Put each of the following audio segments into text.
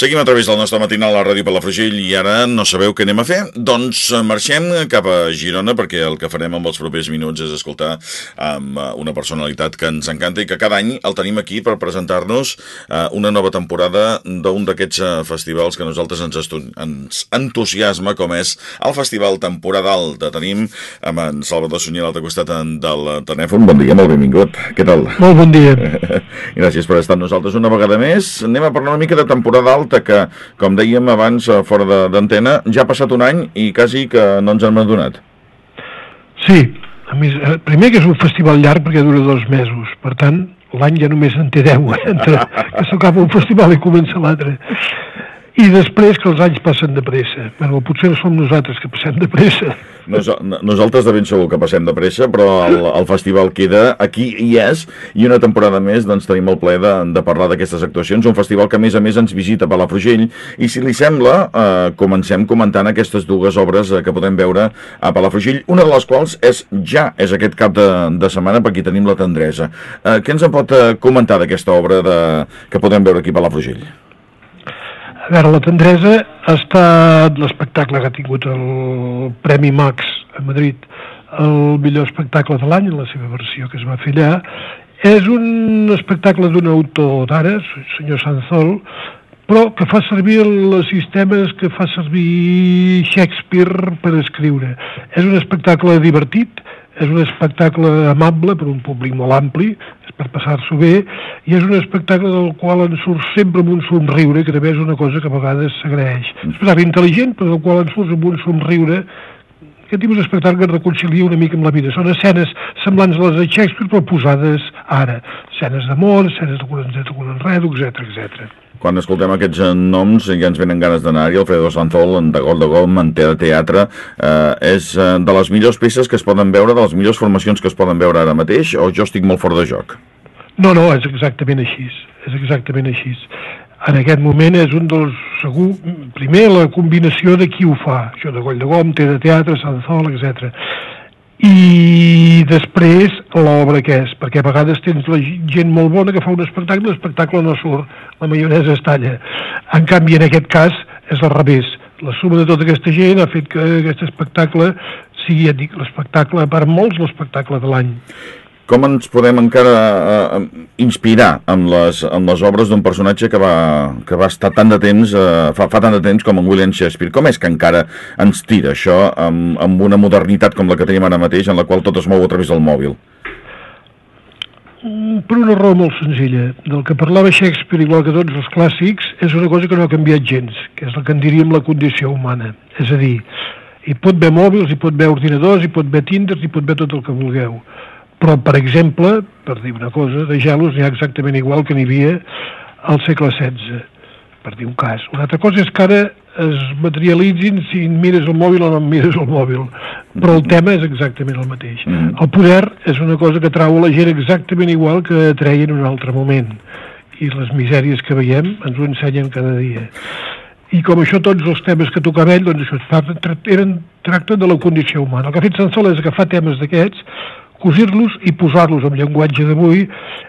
Seguim a través del nostre matinal a la Ràdio Palafrugell i ara no sabeu què anem a fer? Doncs eh, marxem cap a Girona perquè el que farem amb els propers minuts és escoltar amb eh, una personalitat que ens encanta i que cada any el tenim aquí per presentar-nos eh, una nova temporada d'un d'aquests festivals que a nosaltres ens, ens entusiasma com és el Festival Temporada Alta. Tenim amb en Salvador Sunyer al costat del telèfon. Bon dia, molt benvingut. Què tal? Molt bon dia. Gràcies per estar amb nosaltres una vegada més. Anem a parlar una mica de temporada alta alta que, com dèiem abans, eh, fora d'antena, ja ha passat un any i quasi que no ens hem adonat. Sí, a més, eh, primer que és un festival llarg perquè dura dos mesos, per tant, l'any ja només en té deu, eh, entre que s'acaba un festival i comença l'altre. I després que els anys passen de pressa. Bueno, potser som nosaltres que passem de pressa. Nos, nosaltres de ben segur que passem de pressa, però el, el festival queda, aquí hi és, i una temporada més doncs, tenim el ple de, de parlar d'aquestes actuacions, un festival que a més a més ens visita a Palafrugell, i si li sembla, eh, comencem comentant aquestes dues obres eh, que podem veure a Palafrugell, una de les quals és ja és aquest cap de, de setmana, per aquí tenim la tendresa. Eh, què ens en pot eh, comentar d'aquesta obra de, que podem veure aquí a Palafrugell? Veure, la tendresa ha estat l'espectacle que ha tingut el Premi Max a Madrid, el millor espectacle de l'any, en la seva versió que es va fer allà. És un espectacle d'un autor d'ara, senyor Sanzol, però que fa servir els sistemes que fa servir Shakespeare per escriure. És un espectacle divertit, és un espectacle amable per un públic molt ampli, és per passar-s'ho bé, i és un espectacle del qual en surt sempre amb un somriure, que també és una cosa que a vegades s'agraeix. És un espectacle intel·ligent, però del qual en surts amb un somriure, aquest tipus d'espectacle que es reconcilia una mica amb la vida. Són escenes semblants a les de Shakespeare, però posades ara. Escenes d'amor, escenes de enredo, etc etc quan escoltem aquests eh, noms ja ens venen ganes d'anar-hi, Alfredo Sanzol, de Gol de Gol, Manté de Teatre, eh, és eh, de les millors peces que es poden veure, de les millors formacions que es poden veure ara mateix, o jo estic molt fort de joc? No, no, és exactament així, és exactament així. En aquest moment és un dels, segur, primer la combinació de qui ho fa, això de Goll de Gom, Té de Teatre, Sanzol, etc i després l'obra que és, perquè a vegades tens la gent molt bona que fa un espectacle, l'espectacle no surt, la maionesa es talla. En canvi, en aquest cas, és al revés. La suma de tota aquesta gent ha fet que aquest espectacle sigui, ja dic, l'espectacle, per molts, l'espectacle de l'any com ens podem encara eh, inspirar amb les, amb les obres d'un personatge que va, que va estar tant de temps, eh, fa, fa tant de temps com en William Shakespeare? Com és que encara ens tira això amb, amb una modernitat com la que tenim ara mateix, en la qual tot es mou a través del mòbil? Mm, per una raó molt senzilla. Del que parlava Shakespeare, igual que tots els clàssics, és una cosa que no ha canviat gens, que és el que en diríem la condició humana. És a dir, hi pot haver mòbils, hi pot haver ordinadors, hi pot haver tinders, hi pot haver tot el que vulgueu però, per exemple, per dir una cosa, de gelos n'hi ha exactament igual que n'hi havia al segle XVI, per dir un cas. Una altra cosa és que ara es materialitzin si mires el mòbil o no mires el mòbil, però el tema és exactament el mateix. Mm. El poder és una cosa que trau a la gent exactament igual que treia en un altre moment, i les misèries que veiem ens ho ensenyen cada dia. I com això tots els temes que tocava ell, doncs això, eren, tracten de la condició humana. El que ha fet Sansol és agafar temes d'aquests, cosir-los i posar-los en llenguatge d'avui,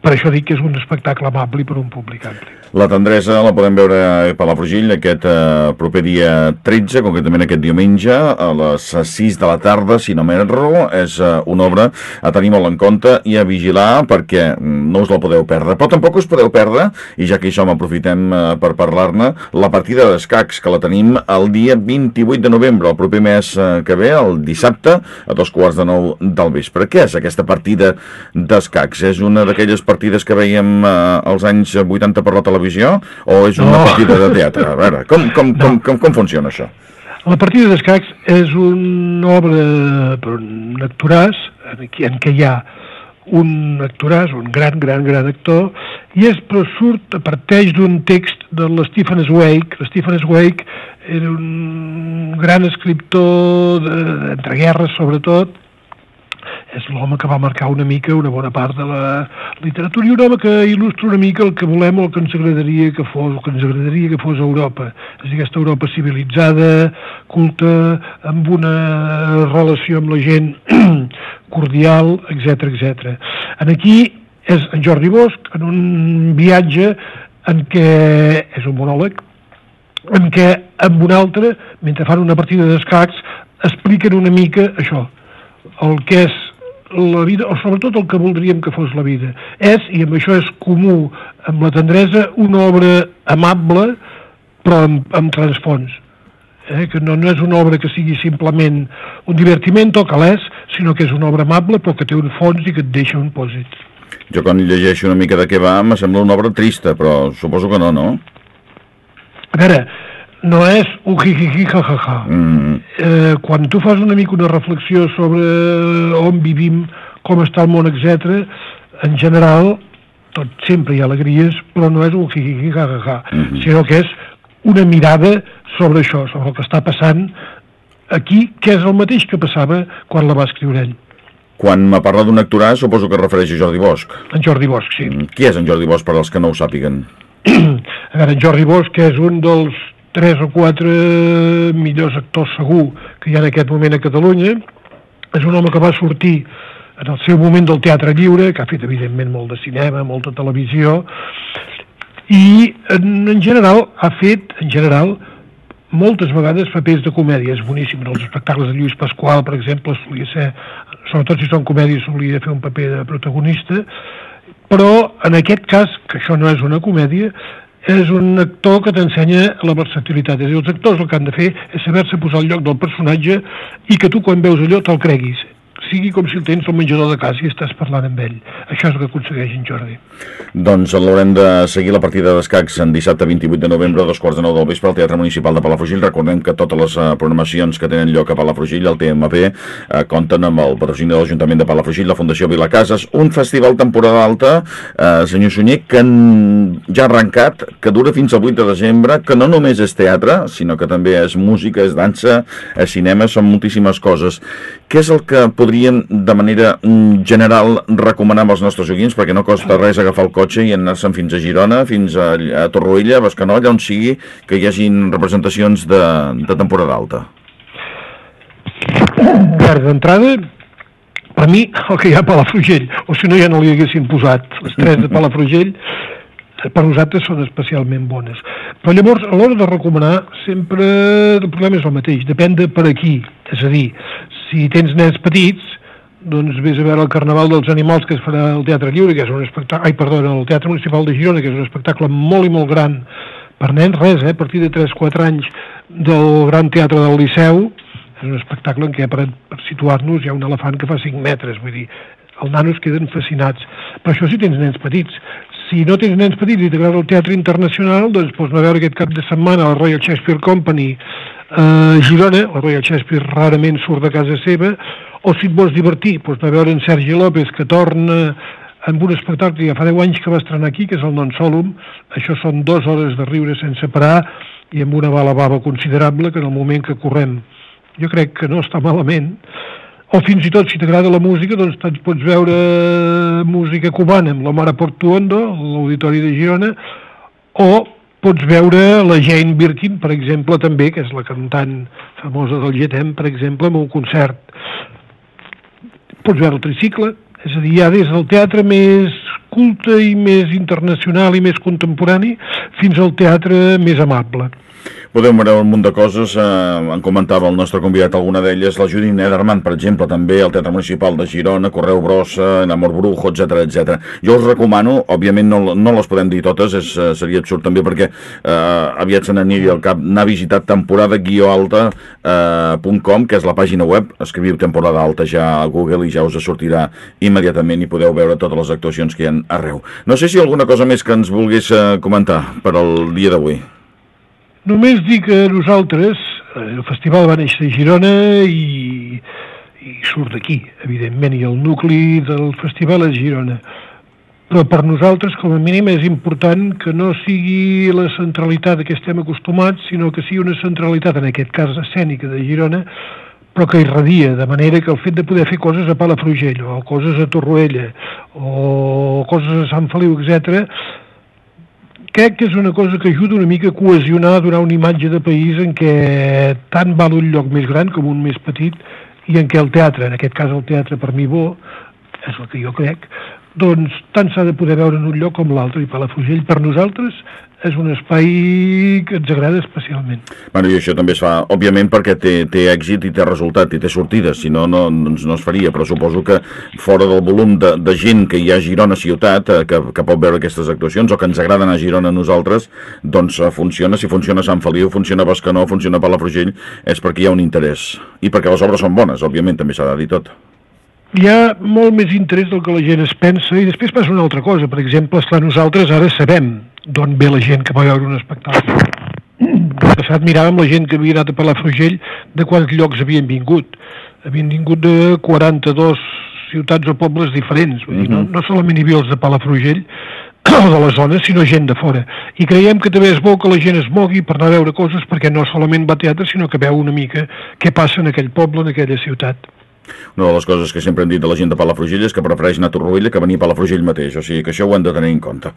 per això dic que és un espectacle amable per un públic ampli. La tendresa la podem veure a Palafrugell aquest eh, proper dia 13, concretament aquest diumenge, a les 6 de la tarda, si no m'erro. És eh, una obra a tenir molt en compte i a vigilar perquè mm, no us la podeu perdre. Però tampoc us podeu perdre, i ja que això m'aprofitem eh, per parlar-ne, la partida d'escacs, que la tenim el dia 28 de novembre, el proper mes eh, que ve, el dissabte, a dos quarts de nou del vespre. Què és aquesta partida d'escacs? És una d'aquelles partides que veiem eh, als anys 80 per la televisió televisió o és una no. partida de teatre? A veure, com, com, no. com, com, com funciona això? La partida d'escacs és una obra per un actoràs en en què hi ha un actoràs, un gran, gran, gran actor, i és, però surt, parteix d'un text de l'Stephen Zweig. L'Stephen Zweig era un gran escriptor d'entreguerres, sobretot, és l'home que va marcar una mica una bona part de la literatura i un home que il·lustra una mica el que volem o el que ens agradaria que fos, que ens agradaria que fos Europa. És dir, aquesta Europa civilitzada, culta, amb una relació amb la gent cordial, etc etc. En aquí és en Jordi Bosch en un viatge en què és un monòleg en què amb un altre, mentre fan una partida d'escacs, expliquen una mica això, el que és la vida, o sobretot el que voldríem que fos la vida. És, i amb això és comú, amb la tendresa, una obra amable, però amb, amb transfons. Eh? que no, no és una obra que sigui simplement un divertiment o calés, sinó que és una obra amable però que té un fons i que et deixa un pòsit. Jo quan llegeixo una mica de què va, me sembla una obra trista, però suposo que no, no? A veure, no és un jijiji jajaja. Mm. Eh, quan tu fas una mica una reflexió sobre on vivim, com està el món, etc, en general, tot sempre hi ha alegries, però no és un jijiji jajaja, mm -hmm. sinó que és una mirada sobre això, sobre el que està passant aquí, que és el mateix que passava quan la va escriure ell. Quan m'ha parlat d'un actorà, suposo que es refereix a Jordi Bosch. En Jordi Bosch, sí. Mm, qui és en Jordi Bosch, per als que no ho sàpiguen? a veure, en Jordi Bosch, que és un dels tres o quatre millors actors segur que hi ha en aquest moment a Catalunya, és un home que va sortir en el seu moment del teatre lliure, que ha fet evidentment molt de cinema, molta televisió, i en, en general ha fet, en general, moltes vegades papers de comèdia, és boníssim. En els espectacles de Lluís Pasqual, per exemple, solia ser, sobretot si són comèdies, solia fer un paper de protagonista, però en aquest cas, que això no és una comèdia, és un actor que t'ensenya la versatilitat. És a dir, els actors el que han de fer és saber-se posar al lloc del personatge i que tu quan veus allò te'l creguis sigui com si el tens al menjador de casa i estàs parlant amb ell. Això és el que aconsegueix en Jordi. Doncs l'haurem de seguir la partida d'escacs en dissabte 28 de novembre dos quarts de nou del vespre al Teatre Municipal de Palafrugell. Recordem que totes les uh, programacions que tenen lloc a Palafrugell, el TMP, uh, compten amb el patrocini de l'Ajuntament de Palafrugell, la Fundació Vilacases, un festival temporada alta, uh, senyor Sunyer, que ja ha arrencat, que dura fins al 8 de desembre, que no només és teatre, sinó que també és música, és dansa, és cinema, són moltíssimes coses. Què és el que podria podríem, de manera mm, general, recomanar als nostres joguins, perquè no costa res agafar el cotxe i anar-se'n fins a Girona, fins a, a Torroella, a Bascanolla, on sigui que hi hagin representacions de, de temporada alta? Veure, d'entrada, per mi, el que hi ha a Palafrugell, o si no ja no li haguessin posat les tres de Palafrugell, per nosaltres són especialment bones. Però llavors, a l'hora de recomanar, sempre el problema és el mateix, depèn de per aquí. És a dir, si tens nens petits, doncs vés a veure el Carnaval dels Animals que es farà al Teatre Lliure, que és un espectacle, ai, perdona, el Teatre Municipal de Girona, que és un espectacle molt i molt gran per nens, res, eh, a partir de 3-4 anys del Gran Teatre del Liceu, és un espectacle en què, per, per situar-nos, hi ha un elefant que fa 5 metres, vull dir, els nanos queden fascinats. Però això si tens nens petits. Si no tens nens petits i t'agrada el teatre internacional, doncs pots anar a veure aquest cap de setmana la Royal Shakespeare Company a Girona, el Royal Shakespeare rarament surt de casa seva, o si et vols divertir, pots anar a veure en Sergi López, que torna amb un espectacle que ja fa 10 anys que va estrenar aquí, que és el Non Solum, això són dues hores de riure sense parar i amb una bala bava considerable que en el moment que correm jo crec que no està malament, o fins i tot si t'agrada la música doncs te'n pots veure música cubana amb la Mare Portuondo, l'Auditori de Girona, o pots veure la Jane Birkin, per exemple, també, que és la cantant famosa del Getem, per exemple, en un concert. Pots veure el tricicle, és a dir, ja des del teatre més culte i més internacional i més contemporani fins al teatre més amable. Podeu veure un munt de coses, eh, en comentava el nostre convidat alguna d'elles, la Judit Nederman, per exemple, també al Teatre Municipal de Girona, Correu Brossa, en Amor Brujo, etc etc. Jo us recomano, òbviament no, no les podem dir totes, és, eh, seria absurd també perquè eh, aviat se n'aniri al cap, anar a visitar temporada-alta.com, eh, que és la pàgina web, escriviu temporada alta ja a Google i ja us sortirà immediatament i podeu veure totes les actuacions que hi ha arreu. No sé si alguna cosa més que ens volgués eh, comentar per al dia d'avui. Només dic que nosaltres, eh, el festival va néixer a Girona i, i surt d'aquí, evidentment, i el nucli del festival és Girona. Però per nosaltres, com a mínim, és important que no sigui la centralitat a què estem acostumats, sinó que sigui una centralitat, en aquest cas escènica de Girona, però que irradia, de manera que el fet de poder fer coses a Palafrugell, o coses a Torroella, o coses a Sant Feliu, etc crec que és una cosa que ajuda una mica a cohesionar, a donar una imatge de país en què tant val un lloc més gran com un més petit i en què el teatre, en aquest cas el teatre per mi bo, és el que jo crec, doncs tant s'ha de poder veure en un lloc com l'altre, i Palafrugell per nosaltres és un espai que ens agrada especialment. Bueno, i això també es fa, òbviament, perquè té, té èxit i té resultat i té sortides, si no, no, doncs no es faria, però suposo que fora del volum de, de gent que hi ha a Girona ciutat, eh, que, que pot veure aquestes actuacions, o que ens agrada anar a Girona a nosaltres, doncs eh, funciona, si funciona Sant Feliu, funciona Bascanó, funciona Palafrugell, és perquè hi ha un interès, i perquè les obres són bones, òbviament, també s'ha de dir tot hi ha molt més interès del que la gent es pensa i després passa una altra cosa. Per exemple, esclar, nosaltres ara sabem d'on ve la gent que va veure un espectacle. El passat miràvem la gent que havia anat a Palafrugell de quants llocs havien vingut. Havien vingut de 42 ciutats o pobles diferents. Vull dir, no, no solament hi havia els de Palafrugell, o de les zones, sinó gent de fora. I creiem que també és bo que la gent es mogui per anar a veure coses, perquè no solament va a teatre, sinó que veu una mica què passa en aquell poble, en aquella ciutat. Una de les coses que sempre hem dit de la gent de Palafrugell és que prefereix anar a Torroella que venir a Palafrugell mateix, o sigui que això ho hem de tenir en compte.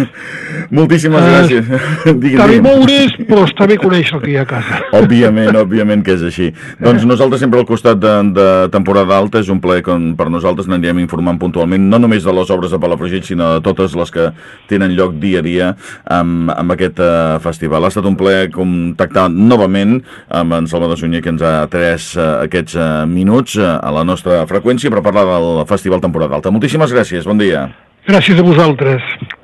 Moltíssimes uh, gràcies. Digui, està bé moure's, però està bé conèixer el que hi ha a casa. òbviament, òbviament que és així. Doncs nosaltres sempre al costat de, de temporada alta és un plaer com per nosaltres n'anirem informant puntualment, no només de les obres de Palafrugell, sinó de totes les que tenen lloc dia a dia amb, amb aquest uh, festival. Ha estat un plaer contactar novament amb en Salvador Sunyer que ens ha tres uh, aquests uh, minuts minuts a la nostra freqüència per parlar del Festival Temporada Alta. Moltíssimes gràcies, bon dia. Gràcies a vosaltres.